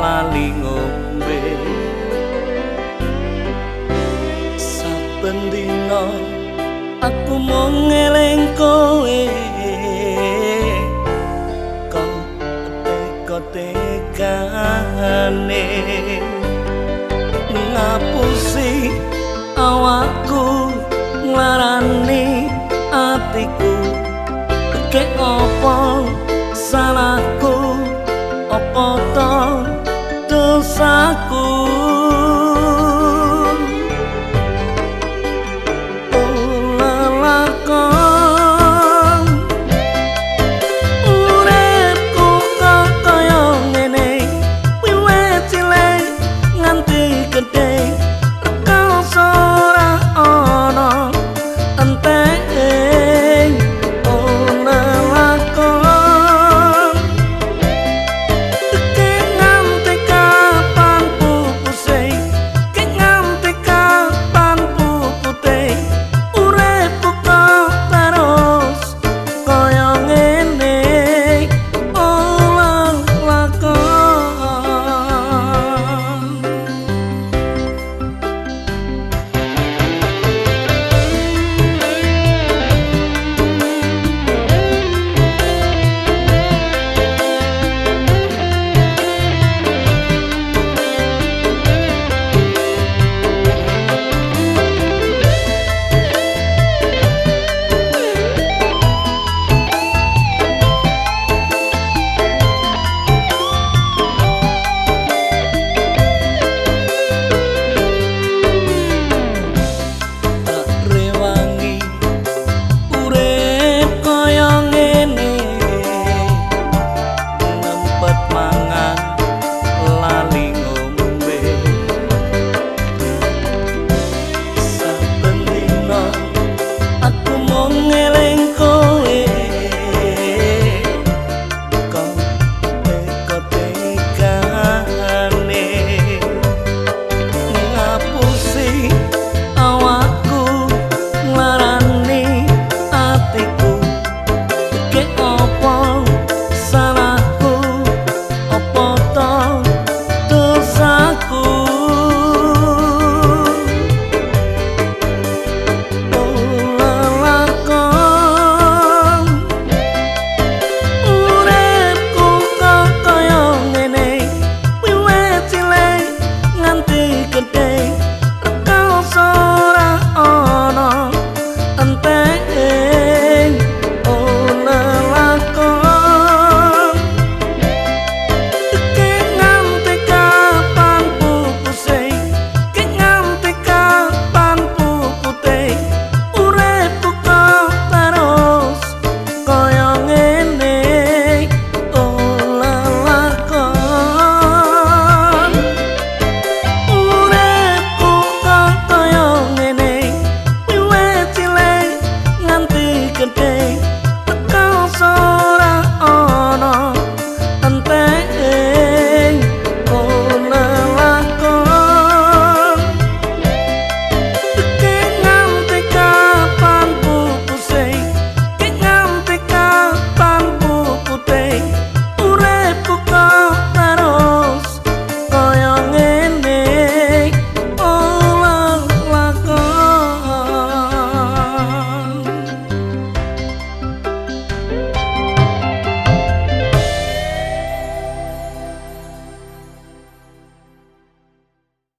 lali ngombe. Saben dina aku mung eling kowe. Kok teko tekane ngapusi awakku nglarani atiku. Kek opo cô